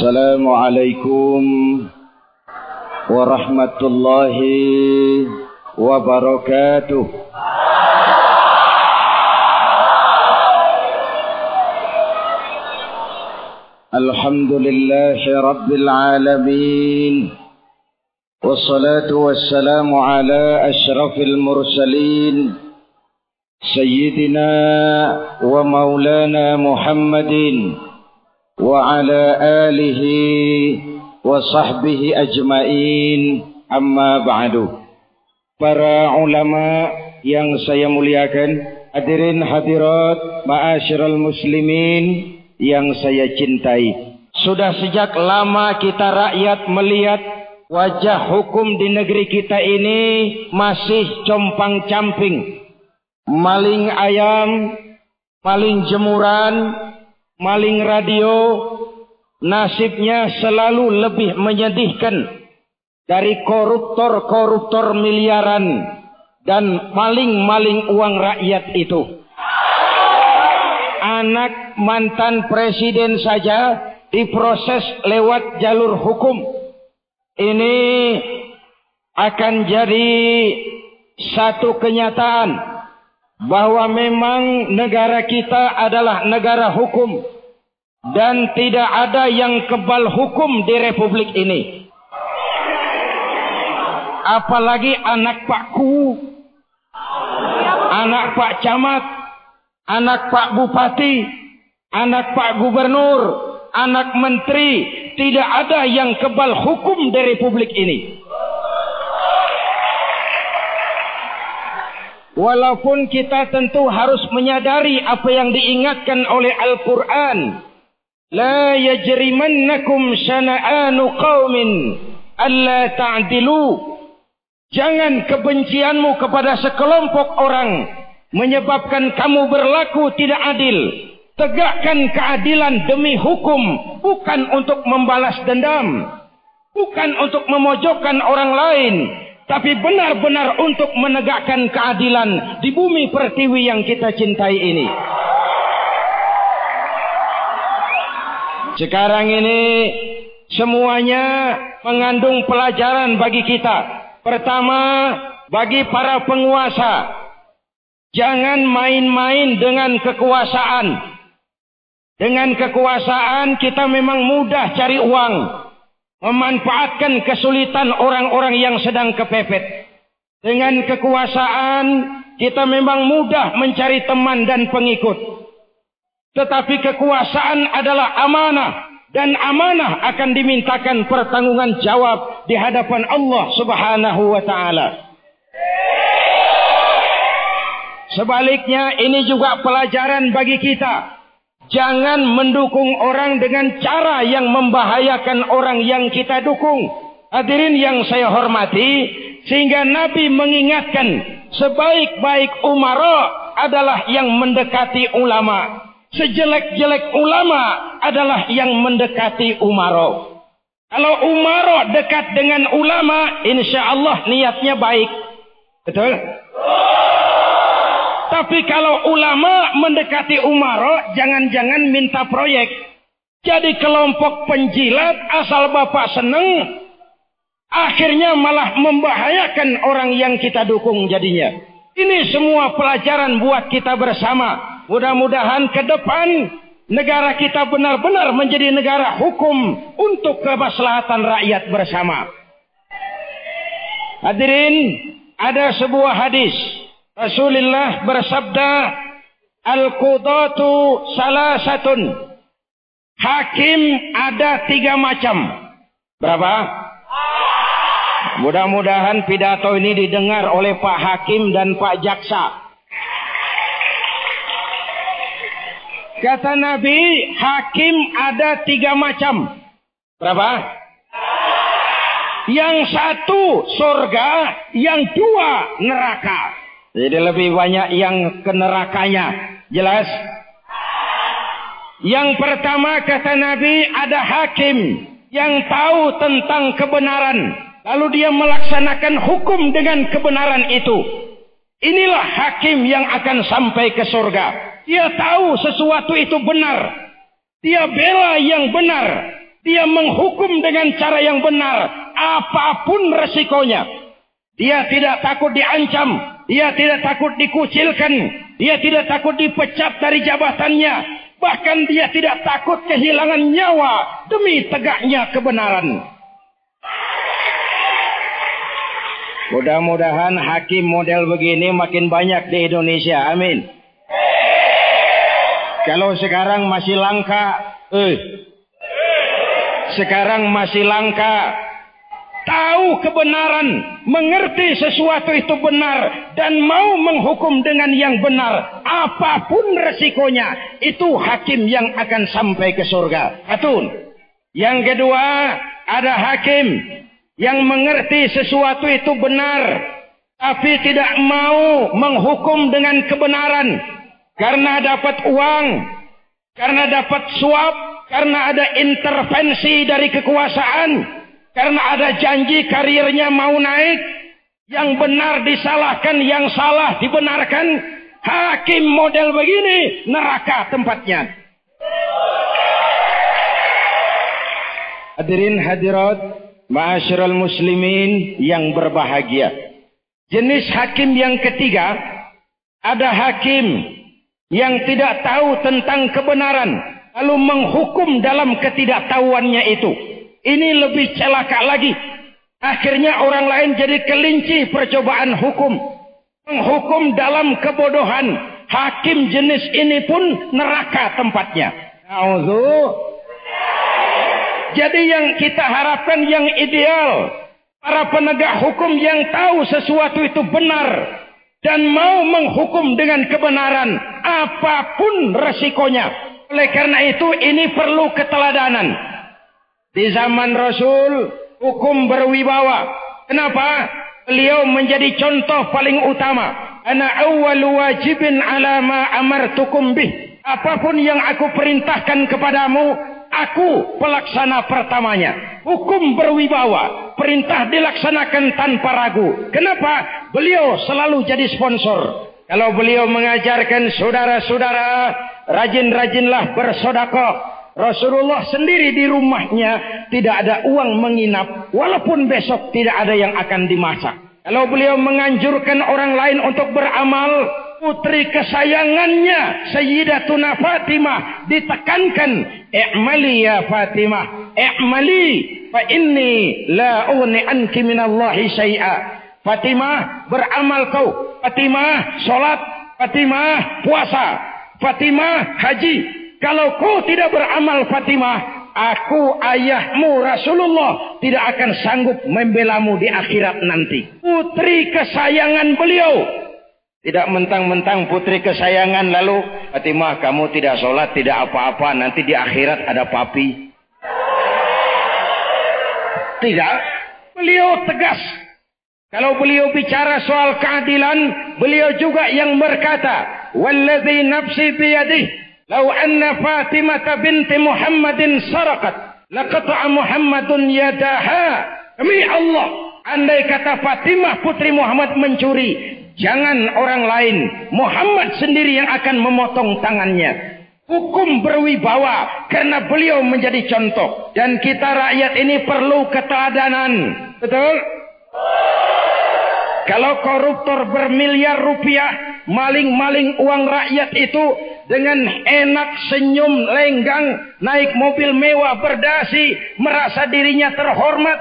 السلام عليكم ورحمة الله وبركاته. الحمد لله رب العالمين والصلاة والسلام على أشرف المرسلين سيدنا ومولانا محمد وعلى آله وصحبه أجمعين أما بعد para ulama yang saya muliakan hadirin hadirat ma'asyiral muslimin yang saya cintai sudah sejak lama kita rakyat melihat wajah hukum di negeri kita ini masih compang camping maling ayam maling jemuran maling radio nasibnya selalu lebih menyedihkan dari koruptor-koruptor miliaran dan maling-maling uang rakyat itu. Anak mantan presiden saja diproses lewat jalur hukum. Ini akan jadi satu kenyataan bahwa memang negara kita adalah negara hukum dan tidak ada yang kebal hukum di republik ini apalagi anak Pak Ku, anak Pak Camat, anak Pak Bupati, anak Pak Gubernur, anak Menteri, tidak ada yang kebal hukum di Republik ini. Walaupun kita tentu harus menyadari apa yang diingatkan oleh Al-Quran. La yajrimannakum syana'anu qawmin alla ta'dilu Jangan kebencianmu kepada sekelompok orang menyebabkan kamu berlaku tidak adil. Tegakkan keadilan demi hukum, bukan untuk membalas dendam, bukan untuk memojokkan orang lain, tapi benar-benar untuk menegakkan keadilan di bumi pertiwi yang kita cintai ini. Sekarang ini semuanya mengandung pelajaran bagi kita. Pertama, bagi para penguasa, jangan main-main dengan kekuasaan. Dengan kekuasaan kita memang mudah cari uang, memanfaatkan kesulitan orang-orang yang sedang kepepet. Dengan kekuasaan kita memang mudah mencari teman dan pengikut. Tetapi kekuasaan adalah amanah dan amanah akan dimintakan pertanggungan jawab di hadapan Allah Subhanahu wa taala. Sebaliknya ini juga pelajaran bagi kita. Jangan mendukung orang dengan cara yang membahayakan orang yang kita dukung. Hadirin yang saya hormati, sehingga Nabi mengingatkan sebaik-baik umara adalah yang mendekati ulama. Sejelek-jelek ulama adalah yang mendekati umaro. Kalau umaro dekat dengan ulama, insya Allah niatnya baik. Betul? Tapi kalau ulama mendekati umaro, jangan-jangan minta proyek. Jadi kelompok penjilat asal bapak seneng, akhirnya malah membahayakan orang yang kita dukung jadinya. Ini semua pelajaran buat kita bersama. Mudah-mudahan ke depan negara kita benar-benar menjadi negara hukum untuk kemaslahatan rakyat bersama. Hadirin, ada sebuah hadis. Rasulullah bersabda, Al-Qudatu salah satun. Hakim ada tiga macam. Berapa? Mudah-mudahan pidato ini didengar oleh Pak Hakim dan Pak Jaksa. Kata Nabi, hakim ada tiga macam. Berapa? Yang satu surga, yang dua neraka. Jadi lebih banyak yang ke nerakanya. Jelas? Yang pertama kata Nabi ada hakim yang tahu tentang kebenaran. Lalu dia melaksanakan hukum dengan kebenaran itu. Inilah hakim yang akan sampai ke surga. Dia tahu sesuatu itu benar. Dia bela yang benar. Dia menghukum dengan cara yang benar. Apa pun resikonya. Dia tidak takut diancam. Dia tidak takut dikucilkan. Dia tidak takut dipecat dari jabatannya. Bahkan dia tidak takut kehilangan nyawa demi tegaknya kebenaran. Mudah-mudahan hakim model begini makin banyak di Indonesia. Amin. Kalau sekarang masih langka, eh, sekarang masih langka, tahu kebenaran, mengerti sesuatu itu benar, dan mau menghukum dengan yang benar, apa pun resikonya, itu hakim yang akan sampai ke surga. Atun. Yang kedua, ada hakim yang mengerti sesuatu itu benar tapi tidak mau menghukum dengan kebenaran karena dapat uang, karena dapat suap, karena ada intervensi dari kekuasaan, karena ada janji karirnya mau naik, yang benar disalahkan, yang salah dibenarkan, hakim model begini neraka tempatnya. Hadirin hadirat Ma'asyiral muslimin yang berbahagia. Jenis hakim yang ketiga, ada hakim yang tidak tahu tentang kebenaran, lalu menghukum dalam ketidaktahuannya itu. Ini lebih celaka lagi. Akhirnya orang lain jadi kelinci percobaan hukum. Menghukum dalam kebodohan. Hakim jenis ini pun neraka tempatnya. Jadi yang kita harapkan yang ideal. Para penegak hukum yang tahu sesuatu itu benar. Dan mau menghukum dengan kebenaran. Apa pun resikonya. Oleh karena itu ini perlu keteladanan. Di zaman Rasul hukum berwibawa. Kenapa? Beliau menjadi contoh paling utama. Ana awal wajibin ala ma amartukum bih. Apapun yang aku perintahkan kepadamu, Aku pelaksana pertamanya. Hukum berwibawa. Perintah dilaksanakan tanpa ragu. Kenapa? Beliau selalu jadi sponsor. Kalau beliau mengajarkan saudara-saudara, rajin-rajinlah bersodakoh. Rasulullah sendiri di rumahnya tidak ada uang menginap. Walaupun besok tidak ada yang akan dimasak. Kalau beliau menganjurkan orang lain untuk beramal, putri kesayangannya Sayyidatuna Fatimah ditekankan i'mali ya Fatimah i'mali fa inni la ugni anki minallahi syai'a Fatimah beramal kau Fatimah salat Fatimah puasa Fatimah haji kalau kau tidak beramal Fatimah aku ayahmu Rasulullah tidak akan sanggup membelamu di akhirat nanti putri kesayangan beliau tidak mentang-mentang putri kesayangan lalu Fatimah kamu tidak sholat tidak apa-apa nanti di akhirat ada papi. Tidak. Beliau tegas. Kalau beliau bicara soal keadilan, beliau juga yang berkata, "Walladzi nafsi biyadih, law anna Fatimah binti Muhammadin saraqat, laqata'a Muhammadun yadaha." Demi Allah, andai kata Fatimah putri Muhammad mencuri, Jangan orang lain. Muhammad sendiri yang akan memotong tangannya. Hukum berwibawa karena beliau menjadi contoh. Dan kita rakyat ini perlu keteladanan. Betul? Kalau koruptor bermiliar rupiah, maling-maling uang rakyat itu dengan enak senyum lenggang, naik mobil mewah berdasi, merasa dirinya terhormat.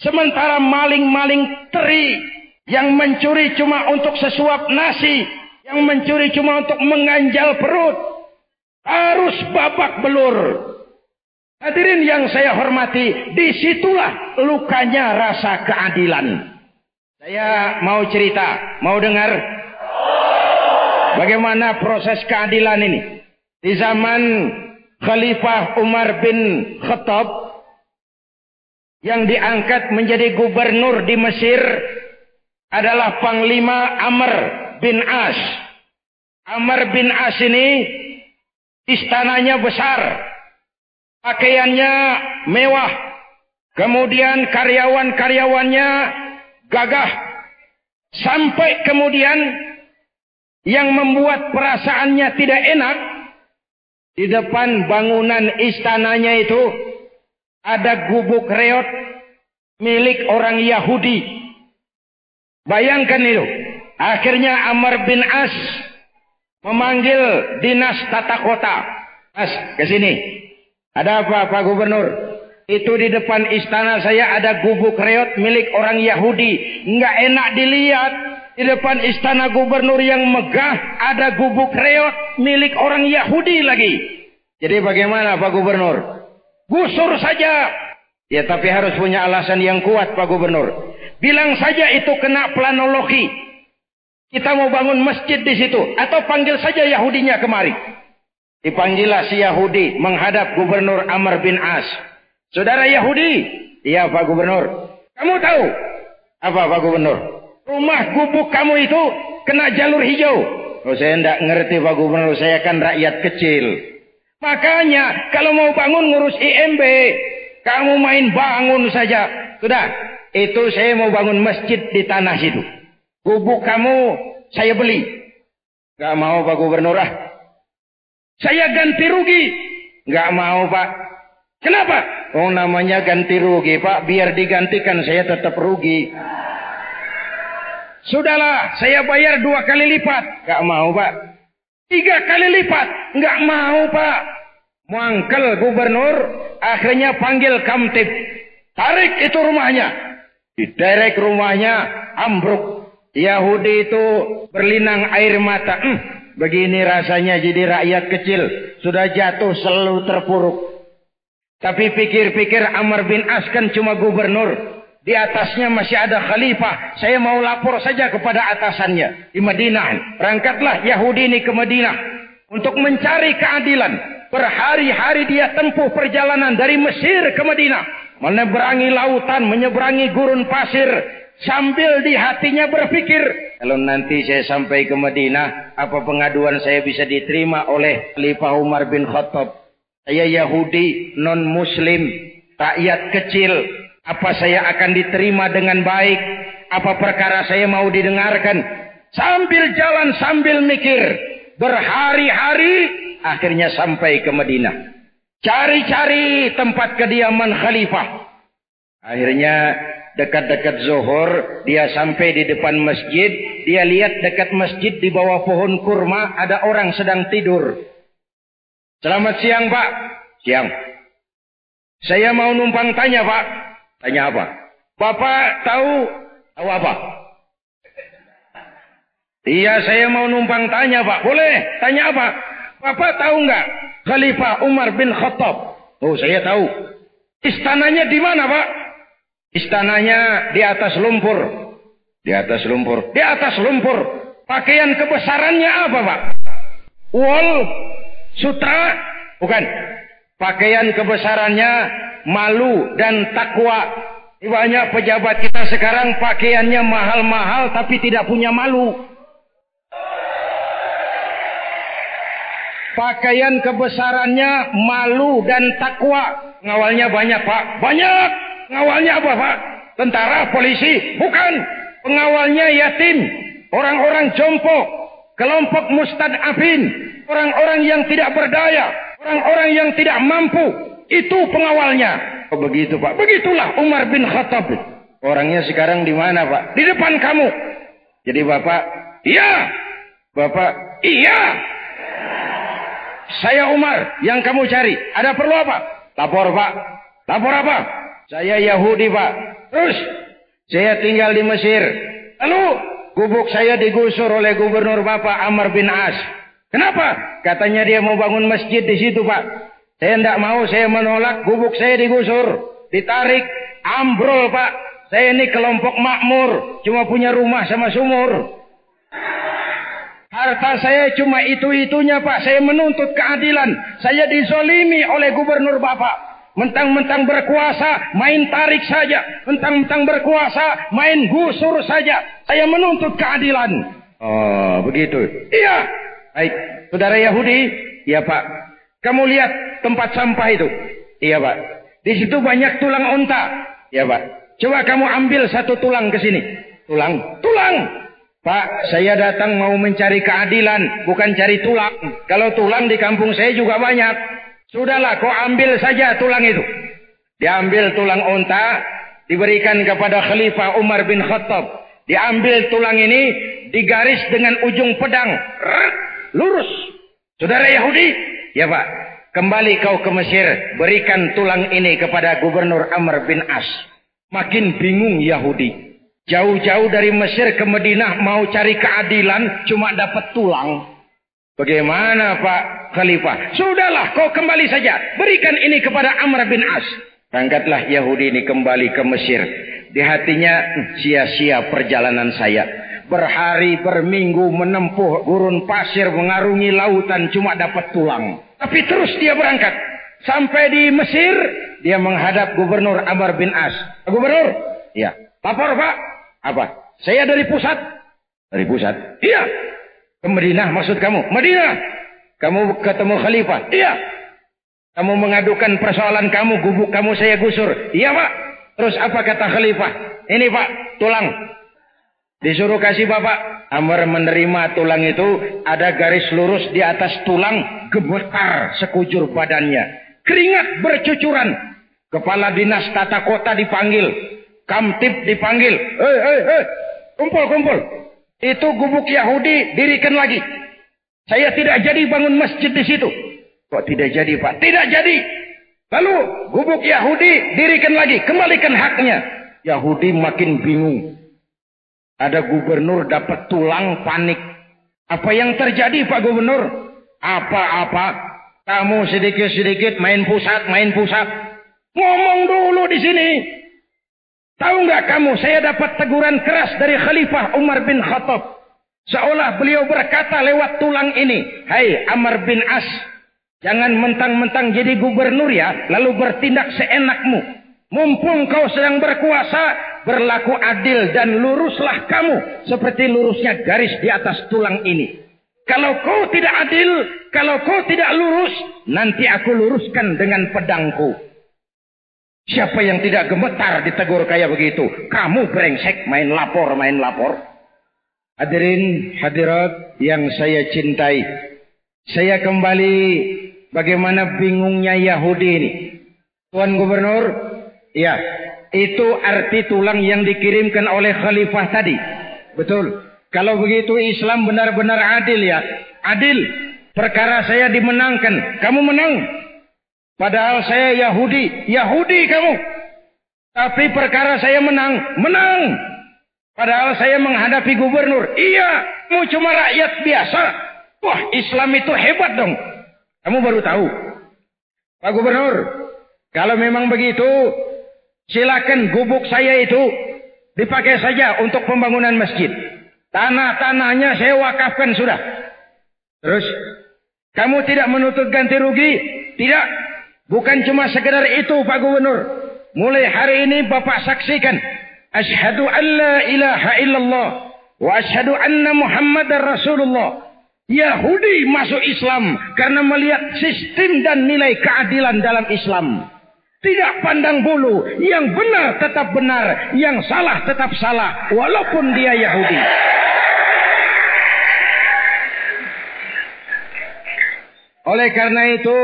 Sementara maling-maling teri yang mencuri cuma untuk sesuap nasi. Yang mencuri cuma untuk menganjal perut. Harus babak belur. Hadirin yang saya hormati. Di situlah lukanya rasa keadilan. Saya mau cerita. Mau dengar? Bagaimana proses keadilan ini? Di zaman Khalifah Umar bin Khattab. Yang diangkat menjadi gubernur di Mesir adalah Panglima Amr bin As. Amr bin As ini istananya besar, pakaiannya mewah, kemudian karyawan-karyawannya gagah, sampai kemudian yang membuat perasaannya tidak enak di depan bangunan istananya itu ada gubuk reot milik orang Yahudi. Bayangkan itu. Akhirnya Amr bin As memanggil dinas tata kota. Mas, ke sini. Ada apa Pak Gubernur? Itu di depan istana saya ada gubuk reot milik orang Yahudi. Enggak enak dilihat. Di depan istana gubernur yang megah ada gubuk reot milik orang Yahudi lagi. Jadi bagaimana Pak Gubernur? Gusur saja. Ya tapi harus punya alasan yang kuat Pak Gubernur. Bilang saja itu kena planologi. Kita mau bangun masjid di situ. Atau panggil saja Yahudinya kemari. Dipanggillah si Yahudi menghadap Gubernur Amr bin As. Saudara Yahudi. Iya Pak Gubernur. Kamu tahu. Apa Pak Gubernur? Rumah gubuk kamu itu kena jalur hijau. Oh saya tidak ngerti Pak Gubernur. Saya kan rakyat kecil. Makanya kalau mau bangun ngurus IMB. Kamu main bangun saja. Sudah. Itu saya mau bangun masjid di tanah situ. Gubuk kamu saya beli. Gak mau Pak Gubernur ah. Saya ganti rugi. Gak mau Pak. Kenapa? Oh namanya ganti rugi Pak. Biar digantikan saya tetap rugi. Sudahlah, saya bayar dua kali lipat. Gak mau Pak. Tiga kali lipat. Gak mau Pak. Mangkel gubernur. Akhirnya panggil kamtip. Tarik itu rumahnya. Diderek rumahnya. Ambruk. Yahudi itu berlinang air mata. Hmm, begini rasanya jadi rakyat kecil. Sudah jatuh selalu terpuruk. Tapi pikir-pikir Amr bin As kan cuma gubernur. Di atasnya masih ada khalifah. Saya mau lapor saja kepada atasannya. Di Madinah. Berangkatlah Yahudi ini ke Madinah. Untuk mencari keadilan. Berhari-hari dia tempuh perjalanan dari Mesir ke Madinah. Menyeberangi lautan, menyeberangi gurun pasir. Sambil di hatinya berpikir, kalau nanti saya sampai ke Madinah, apa pengaduan saya bisa diterima oleh Khalifah Umar bin Khattab? Saya Yahudi, non-Muslim, rakyat kecil. Apa saya akan diterima dengan baik? Apa perkara saya mau didengarkan? Sambil jalan, sambil mikir. Berhari-hari, akhirnya sampai ke Madinah. Cari-cari tempat kediaman Khalifah. Akhirnya dekat-dekat zuhur, dia sampai di depan masjid, dia lihat dekat masjid di bawah pohon kurma ada orang sedang tidur. Selamat siang Pak. Siang. Saya mau numpang tanya Pak. Tanya apa? Bapak tahu tahu apa? Iya saya mau numpang tanya Pak. Boleh? Tanya apa? Bapak tahu nggak Khalifah Umar bin Khattab? Oh saya tahu. Istananya di mana Pak? Istananya di atas lumpur. Di atas lumpur. Di atas lumpur. Pakaian kebesarannya apa, Pak? Wol, sutra, bukan. Pakaian kebesarannya malu dan takwa. Banyak pejabat kita sekarang pakaiannya mahal-mahal tapi tidak punya malu. Pakaian kebesarannya malu dan takwa. Ngawalnya banyak, Pak. Banyak. Pengawalnya apa Pak? Tentara, polisi? Bukan. Pengawalnya yatim. Orang-orang jompo. Kelompok mustadafin. Orang-orang yang tidak berdaya. Orang-orang yang tidak mampu. Itu pengawalnya. Oh begitu Pak. Begitulah Umar bin Khattab. Orangnya sekarang di mana Pak? Di depan kamu. Jadi Bapak, iya. Bapak, iya. Saya Umar yang kamu cari. Ada perlu apa? Lapor Pak. Lapor apa? Saya Yahudi Pak. Terus saya tinggal di Mesir. Lalu gubuk saya digusur oleh gubernur Bapak Amr bin As. Kenapa? Katanya dia mau bangun masjid di situ Pak. Saya tidak mau, saya menolak. Gubuk saya digusur. Ditarik. Ambrol Pak. Saya ini kelompok makmur. Cuma punya rumah sama sumur. Harta saya cuma itu-itunya Pak. Saya menuntut keadilan. Saya dizolimi oleh gubernur Bapak. Mentang-mentang berkuasa, main tarik saja. Mentang-mentang berkuasa, main gusur saja. Saya menuntut keadilan. Oh, begitu. Iya. Baik. Saudara Yahudi, iya Pak. Kamu lihat tempat sampah itu. Iya Pak. Di situ banyak tulang unta. Iya Pak. Coba kamu ambil satu tulang ke sini. Tulang. Tulang. Pak, saya datang mau mencari keadilan, bukan cari tulang. Kalau tulang di kampung saya juga banyak. Sudahlah, kau ambil saja tulang itu. Diambil tulang unta, diberikan kepada Khalifah Umar bin Khattab. Diambil tulang ini, digaris dengan ujung pedang. Rrr, lurus. Saudara Yahudi? Ya Pak. Kembali kau ke Mesir. Berikan tulang ini kepada Gubernur Amr bin As. Makin bingung Yahudi. Jauh-jauh dari Mesir ke Madinah mau cari keadilan cuma dapat tulang. Bagaimana Pak Khalifah? Sudahlah kau kembali saja. Berikan ini kepada Amr bin As. Angkatlah Yahudi ini kembali ke Mesir. Di hatinya hmm, sia-sia perjalanan saya. Berhari berminggu menempuh gurun pasir mengarungi lautan cuma dapat tulang. Tapi terus dia berangkat. Sampai di Mesir dia menghadap Gubernur Amr bin As. Gubernur? Ya. Lapor Pak. Apa? Saya dari pusat. Dari pusat? Iya. Ke Madinah maksud kamu? Madinah. Kamu ketemu khalifah? Iya. Kamu mengadukan persoalan kamu, gubuk kamu saya gusur. Iya pak. Terus apa kata khalifah? Ini pak, tulang. Disuruh kasih bapak. Amr menerima tulang itu. Ada garis lurus di atas tulang. Gemetar sekujur badannya. Keringat bercucuran. Kepala dinas tata kota dipanggil. Kamtip dipanggil. Hei, hei, hei. Kumpul, kumpul. Itu gubuk Yahudi dirikan lagi. Saya tidak jadi bangun masjid di situ. Kok tidak jadi Pak? Tidak jadi. Lalu gubuk Yahudi dirikan lagi. Kembalikan haknya. Yahudi makin bingung. Ada gubernur dapat tulang panik. Apa yang terjadi Pak Gubernur? Apa-apa. Kamu sedikit-sedikit main pusat, main pusat. Ngomong dulu di sini. Tahu nggak kamu, saya dapat teguran keras dari Khalifah Umar bin Khattab. Seolah beliau berkata lewat tulang ini, Hai Amr bin As, jangan mentang-mentang jadi gubernur ya, lalu bertindak seenakmu. Mumpung kau sedang berkuasa, berlaku adil dan luruslah kamu seperti lurusnya garis di atas tulang ini. Kalau kau tidak adil, kalau kau tidak lurus, nanti aku luruskan dengan pedangku. Siapa yang tidak gemetar ditegur kayak begitu? Kamu brengsek main lapor, main lapor. Hadirin hadirat yang saya cintai. Saya kembali bagaimana bingungnya Yahudi ini. Tuan Gubernur, ya, itu arti tulang yang dikirimkan oleh khalifah tadi. Betul. Kalau begitu Islam benar-benar adil ya. Adil. Perkara saya dimenangkan. Kamu menang. Padahal saya Yahudi. Yahudi kamu. Tapi perkara saya menang. Menang. Padahal saya menghadapi gubernur. Iya. Mau cuma rakyat biasa. Wah Islam itu hebat dong. Kamu baru tahu. Pak Gubernur. Kalau memang begitu. Silakan gubuk saya itu. Dipakai saja untuk pembangunan masjid. Tanah-tanahnya saya wakafkan sudah. Terus. Kamu tidak menuntut ganti rugi? Tidak. Bukan cuma sekedar itu Pak Gubernur. Mulai hari ini Bapak saksikan. Ashadu an la ilaha illallah. Wa ashadu anna Muhammadar Rasulullah. Yahudi masuk Islam karena melihat sistem dan nilai keadilan dalam Islam. Tidak pandang bulu. Yang benar tetap benar. Yang salah tetap salah. Walaupun dia Yahudi. Oleh karena itu,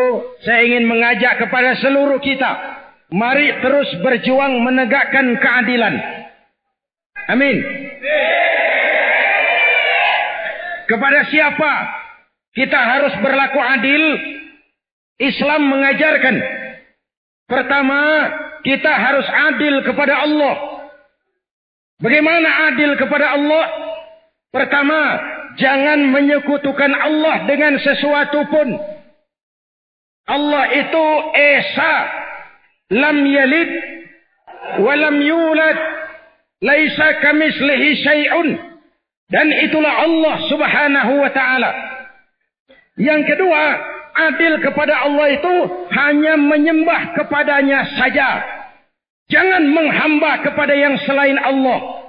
saya ingin mengajak kepada seluruh kita. Mari terus berjuang menegakkan keadilan. Amin. Kepada siapa kita harus berlaku adil? Islam mengajarkan. Pertama, kita harus adil kepada Allah. Bagaimana adil kepada Allah? Pertama, jangan menyekutukan Allah dengan sesuatu pun. Allah itu Esa. Lam yalid. Walam yulad. Laisa kamislihi syai'un. Dan itulah Allah subhanahu wa ta'ala. Yang kedua, adil kepada Allah itu hanya menyembah kepadanya saja. Jangan menghamba kepada yang selain Allah.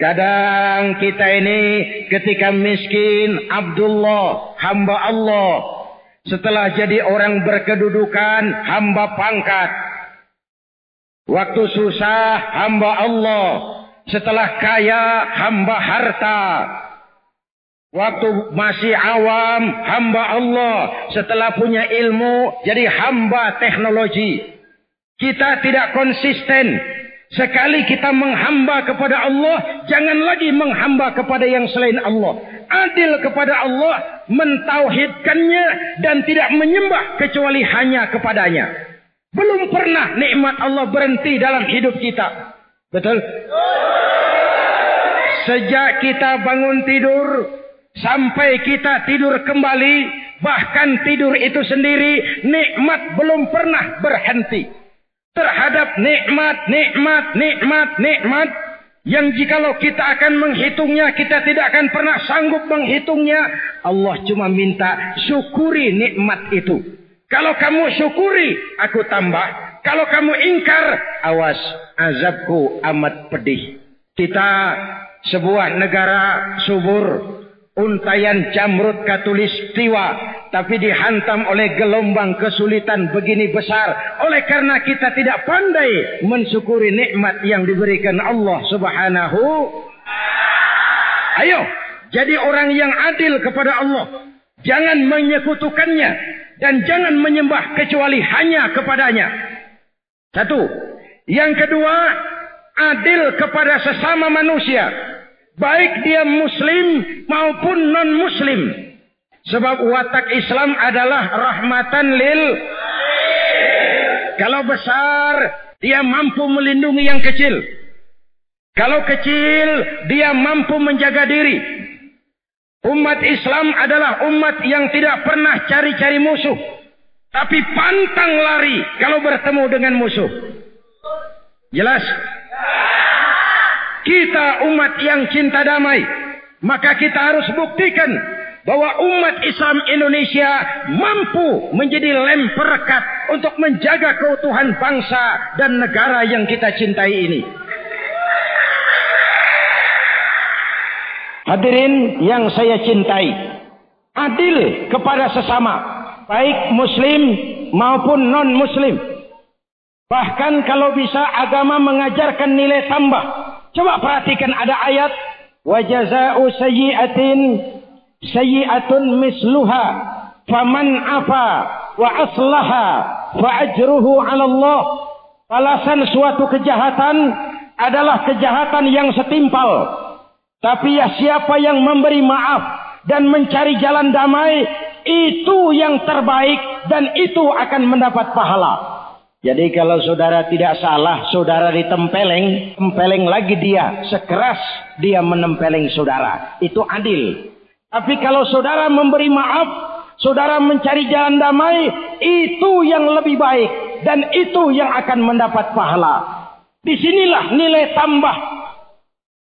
Kadang kita ini ketika miskin, Abdullah, hamba Allah. Setelah jadi orang berkedudukan, hamba pangkat. Waktu susah, hamba Allah. Setelah kaya, hamba harta. Waktu masih awam, hamba Allah. Setelah punya ilmu, jadi hamba teknologi. Kita tidak konsisten. Sekali kita menghamba kepada Allah, jangan lagi menghamba kepada yang selain Allah. Adil kepada Allah, mentauhidkannya dan tidak menyembah kecuali hanya kepadanya. Belum pernah nikmat Allah berhenti dalam hidup kita. Betul? Sejak kita bangun tidur, sampai kita tidur kembali, bahkan tidur itu sendiri, nikmat belum pernah berhenti terhadap nikmat, nikmat, nikmat, nikmat yang jikalau kita akan menghitungnya, kita tidak akan pernah sanggup menghitungnya. Allah cuma minta syukuri nikmat itu. Kalau kamu syukuri, aku tambah. Kalau kamu ingkar, awas, azabku amat pedih. Kita sebuah negara subur, untayan jamrut katulistiwa tapi dihantam oleh gelombang kesulitan begini besar. Oleh karena kita tidak pandai mensyukuri nikmat yang diberikan Allah Subhanahu. Ayo jadi orang yang adil kepada Allah. Jangan menyekutukannya dan jangan menyembah kecuali hanya kepadanya. Satu. Yang kedua adil kepada sesama manusia baik dia muslim maupun non muslim sebab watak Islam adalah rahmatan lil kalau besar dia mampu melindungi yang kecil. Kalau kecil dia mampu menjaga diri. Umat Islam adalah umat yang tidak pernah cari-cari musuh. Tapi pantang lari kalau bertemu dengan musuh. Jelas kita umat yang cinta damai. Maka kita harus buktikan bahwa umat Islam Indonesia mampu menjadi lem perekat untuk menjaga keutuhan bangsa dan negara yang kita cintai ini. Hadirin yang saya cintai, adil kepada sesama, baik muslim maupun non-muslim. Bahkan kalau bisa agama mengajarkan nilai tambah Coba perhatikan ada ayat wa jazaa'u sayyi'atin sayyi'atun misluha faman afa wa aslaha fa ajruhu 'ala Allah. Balasan suatu kejahatan adalah kejahatan yang setimpal. Tapi ya siapa yang memberi maaf dan mencari jalan damai itu yang terbaik dan itu akan mendapat pahala. Jadi kalau saudara tidak salah, saudara ditempeleng, tempeleng lagi dia, sekeras dia menempeleng saudara. Itu adil. Tapi kalau saudara memberi maaf, saudara mencari jalan damai, itu yang lebih baik. Dan itu yang akan mendapat pahala. Di sinilah nilai tambah.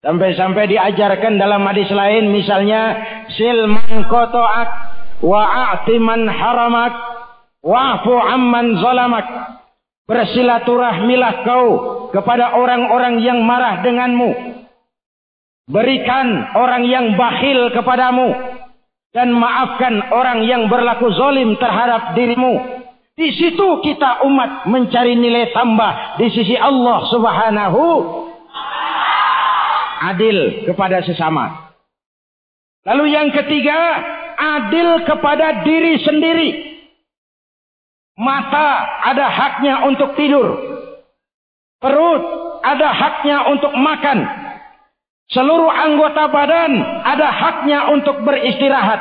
Sampai-sampai diajarkan dalam hadis lain, misalnya, silman kotoak, wa'atiman haramak, wa'fu amman zalamak. Bersilaturahmilah kau kepada orang-orang yang marah denganmu. Berikan orang yang bakhil kepadamu. Dan maafkan orang yang berlaku zolim terhadap dirimu. Di situ kita umat mencari nilai tambah di sisi Allah subhanahu. Adil kepada sesama. Lalu yang ketiga, adil kepada diri sendiri. Mata ada haknya untuk tidur. Perut ada haknya untuk makan. Seluruh anggota badan ada haknya untuk beristirahat.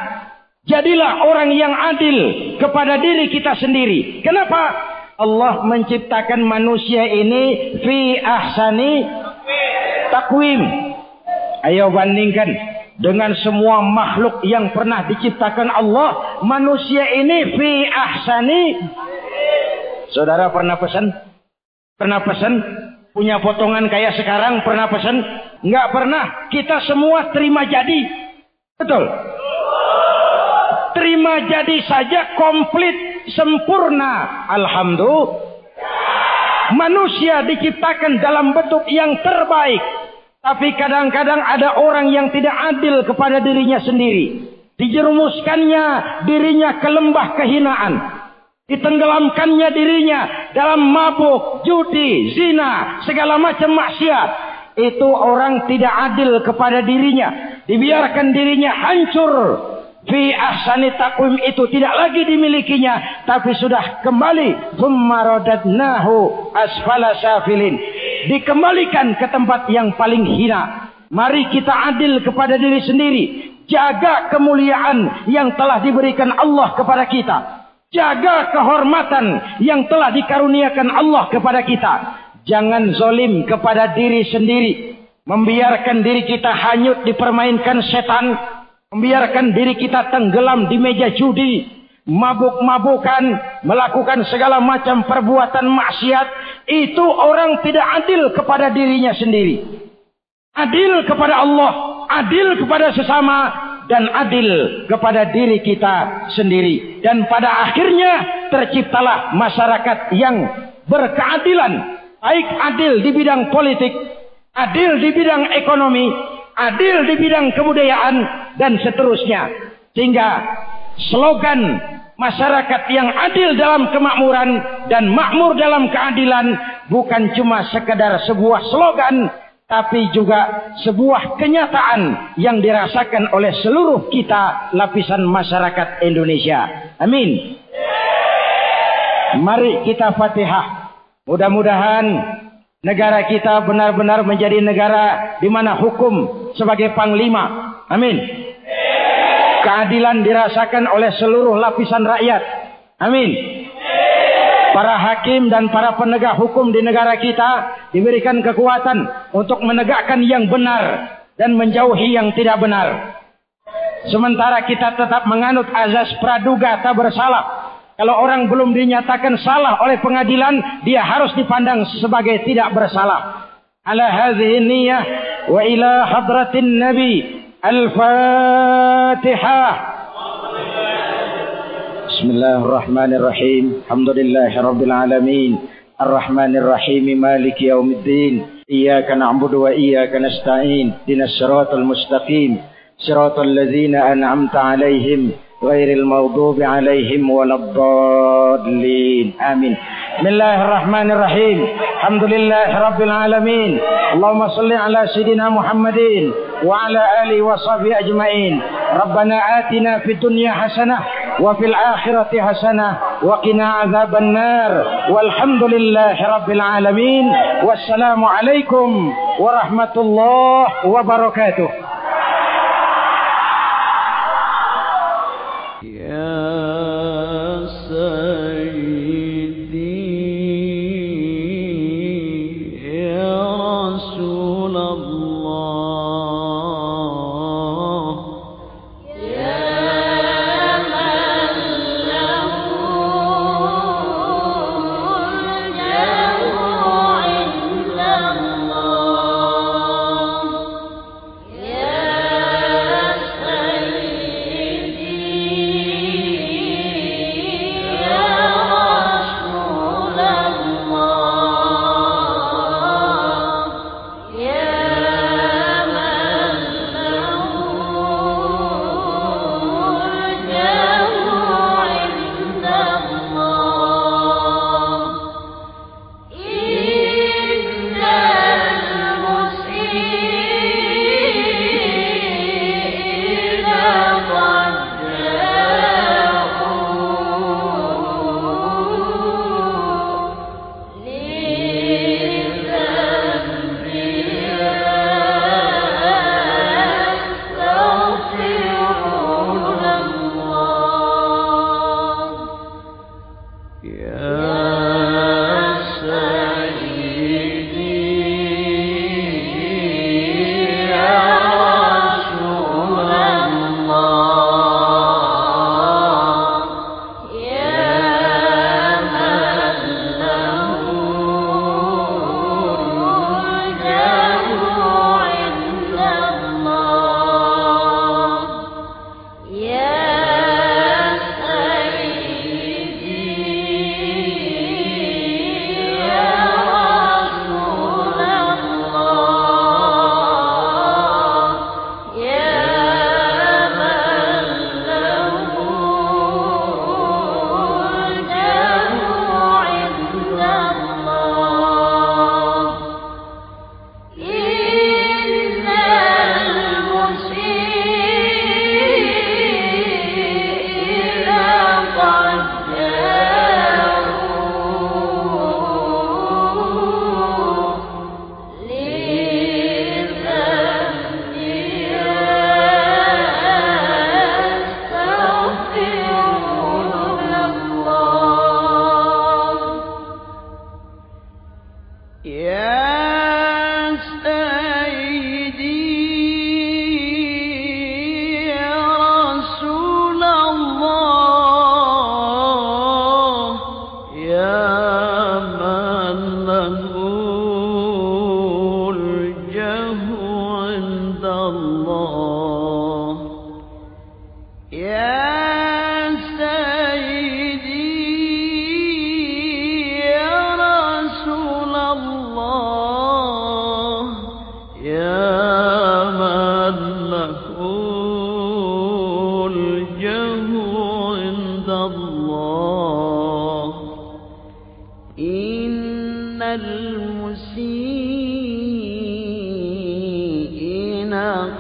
Jadilah orang yang adil kepada diri kita sendiri. Kenapa? Allah menciptakan manusia ini fi ahsani takwim. Ayo bandingkan dengan semua makhluk yang pernah diciptakan Allah, manusia ini fi ahsani. Saudara pernah pesan? Pernah pesan? Punya potongan kayak sekarang pernah pesan? Enggak pernah. Kita semua terima jadi. Betul. Terima jadi saja komplit sempurna. Alhamdulillah. Manusia diciptakan dalam bentuk yang terbaik tapi kadang-kadang ada orang yang tidak adil kepada dirinya sendiri. Dijerumuskannya dirinya ke lembah kehinaan. Ditenggelamkannya dirinya dalam mabuk, judi, zina, segala macam maksiat. Itu orang tidak adil kepada dirinya. Dibiarkan dirinya hancur fi ahsani takwim itu tidak lagi dimilikinya tapi sudah kembali. Radadnahu asfala safilin. Dikembalikan ke tempat yang paling hina. Mari kita adil kepada diri sendiri. Jaga kemuliaan yang telah diberikan Allah kepada kita. Jaga kehormatan yang telah dikaruniakan Allah kepada kita. Jangan zolim kepada diri sendiri. Membiarkan diri kita hanyut dipermainkan setan membiarkan diri kita tenggelam di meja judi, mabuk-mabukan, melakukan segala macam perbuatan maksiat, itu orang tidak adil kepada dirinya sendiri. Adil kepada Allah, adil kepada sesama, dan adil kepada diri kita sendiri. Dan pada akhirnya terciptalah masyarakat yang berkeadilan. Baik adil di bidang politik, adil di bidang ekonomi, adil di bidang kebudayaan dan seterusnya. Sehingga slogan masyarakat yang adil dalam kemakmuran dan makmur dalam keadilan bukan cuma sekedar sebuah slogan tapi juga sebuah kenyataan yang dirasakan oleh seluruh kita lapisan masyarakat Indonesia. Amin. Mari kita Fatihah. Mudah-mudahan negara kita benar-benar menjadi negara di mana hukum sebagai panglima. Amin. Keadilan dirasakan oleh seluruh lapisan rakyat. Amin. Para hakim dan para penegak hukum di negara kita diberikan kekuatan untuk menegakkan yang benar dan menjauhi yang tidak benar. Sementara kita tetap menganut azas praduga tak bersalah kalau orang belum dinyatakan salah oleh pengadilan, dia harus dipandang sebagai tidak bersalah. Ala hadhihi niyyah wa ila hadratin nabi. Al-Fatihah. Bismillahirrahmanirrahim. Alhamdulillahi rabbil alamin. Ar-Rahmanir Rahim Maliki yaumiddin. Iyyaka na'budu wa iyyaka nasta'in. Dinas siratal mustaqim. Siratal ladzina an'amta 'alaihim غير المغضوب عليهم ولا الضالين. آمين. بسم الله الرحمن الرحيم. الحمد لله رب العالمين. اللهم صل على سيدنا محمد وعلى آله وصحبه أجمعين. ربنا آتنا في الدنيا حسنة وفي الآخرة حسنة وقنا عذاب النار. والحمد لله رب العالمين. والسلام عليكم ورحمة الله وبركاته.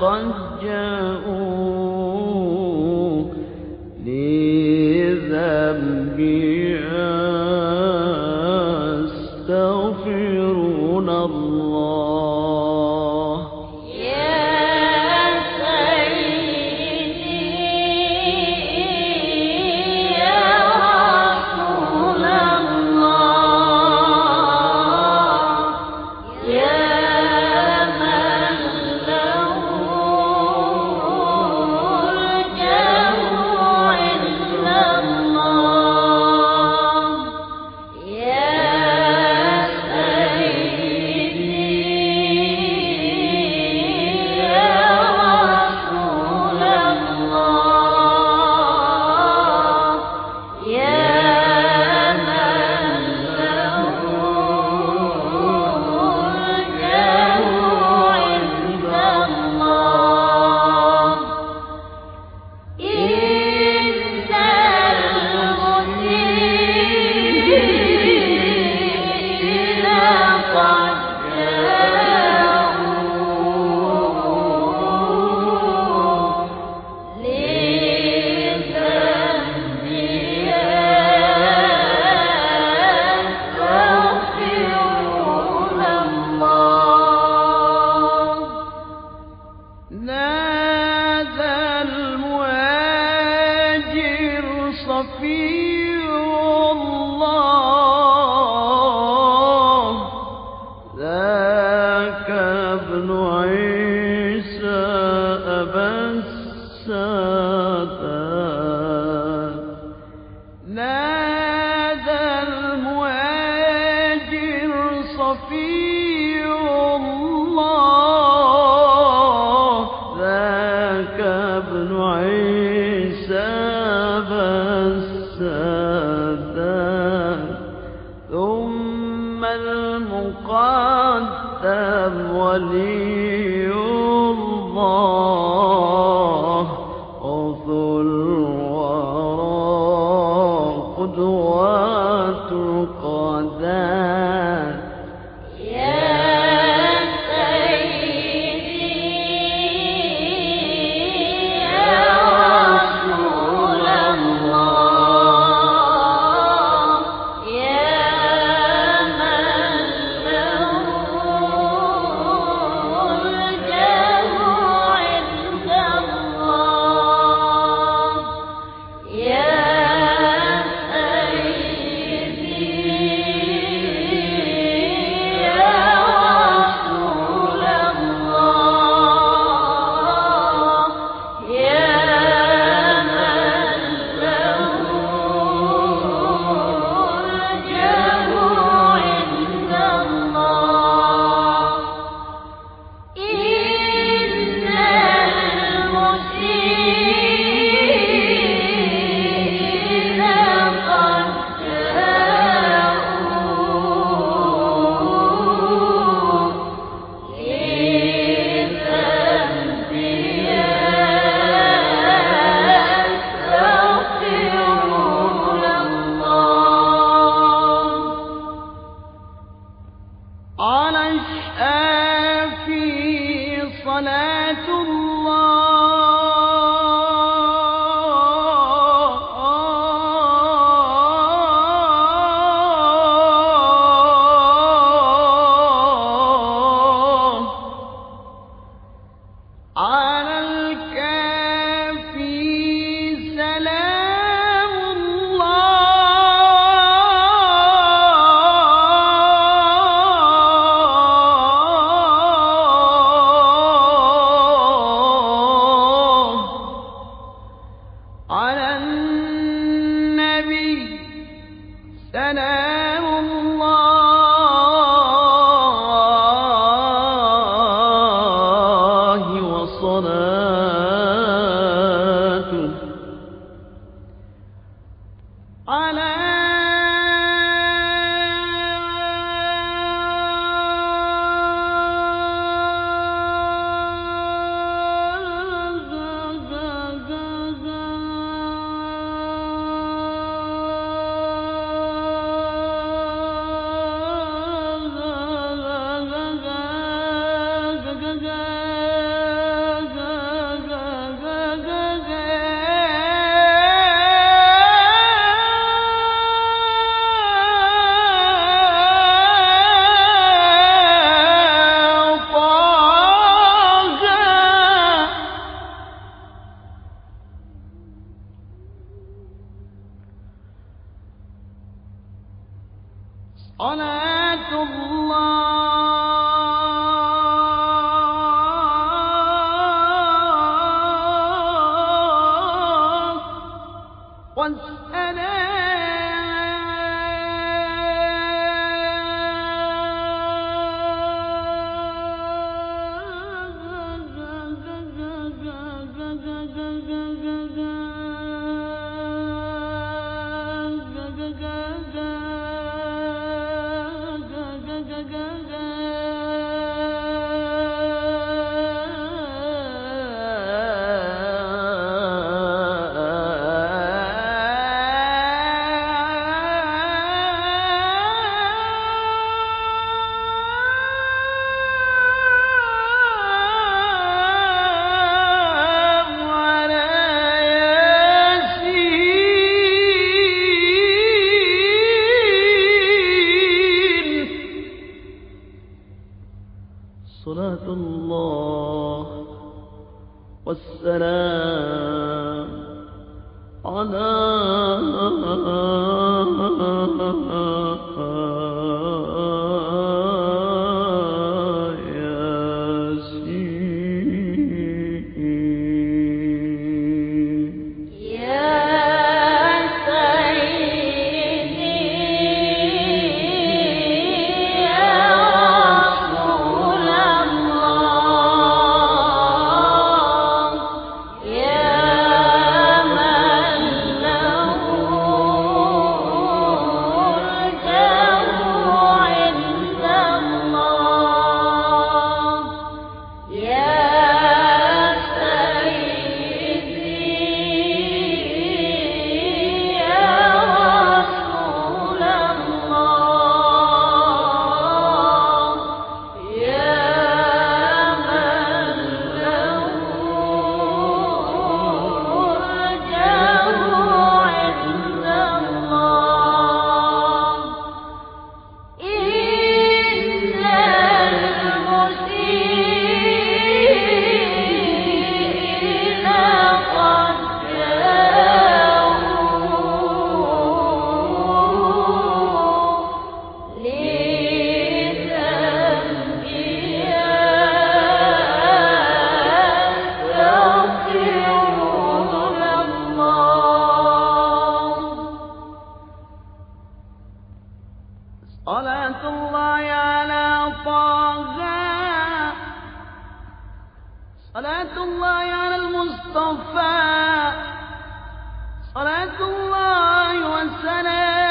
قد جاءوا once الله على المصطفى. صلاة الله وسلام